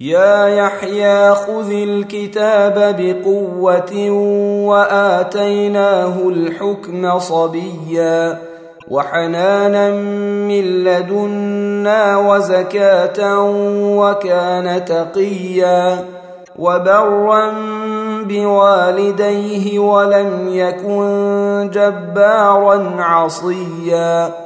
يا يحيى خذ الكتاب بقوة وآتيناه الحكم صبيا وحنانا من لدنا وزكاة وكان تقيا وبرا بوالديه ولم يكن جبارا عصيا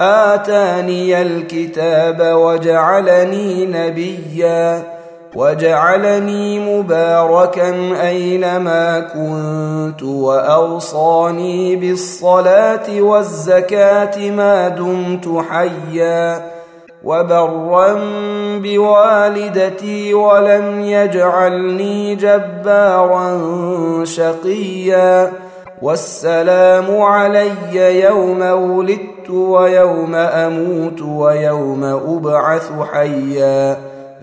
آتاني الكتاب وجعلني نبيا وجعلني مباركا أينما كنت وأوصاني بالصلاة والزكاة ما دمت حيا وبرا بوالدتي ولم يجعلني جبارا شقيا. والسلام علي يوم ولدت ويوم أموت ويوم أبعث حيا.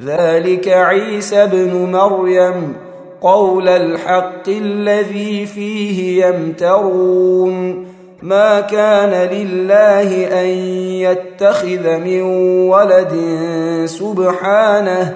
ذلك عيسى ابن مريم قول الحق الذي فيه يمترون. ما كان لله أن يتخذ من ولد سبحانه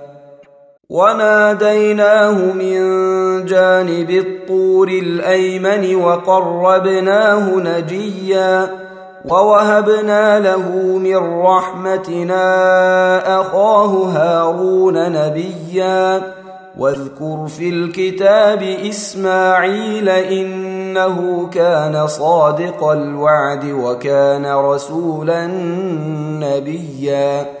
وناديناه من جانب الطور الأيمن وقربناه نجيا ووهبنا له من رحمتنا أخاه هارون نبيا واذكر في الكتاب إسماعيل إنه كان صادق الوعد وكان رسولا نبيا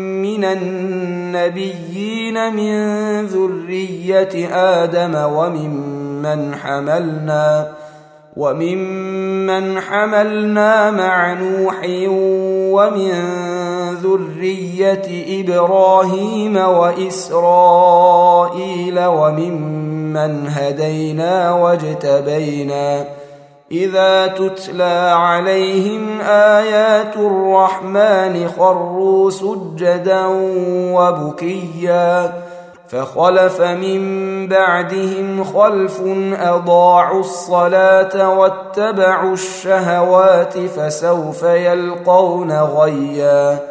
من النبيين من ذرية آدم وممن حملنا وممن حملنا مع نوح ومن ذرية إبراهيم وإسرائيل وممن هدينا واجتبينا إذا تتلى عليهم آيات الرحمن خروا سجدا وبكيا فخلف من بعدهم خلف أضاعوا الصلاة واتبعوا الشهوات فسوف يلقون غيا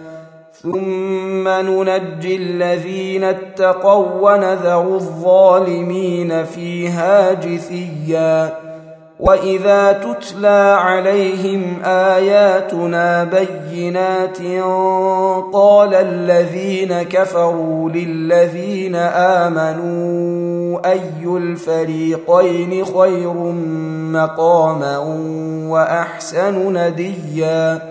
ثم ننجي الذين اتقوا ونذر الظالمين فيها جثيا واذا تتلى عليهم اياتنا بينات قال الذين كفروا للذين امنوا اي الفريقين خير مقاما واحسن نديا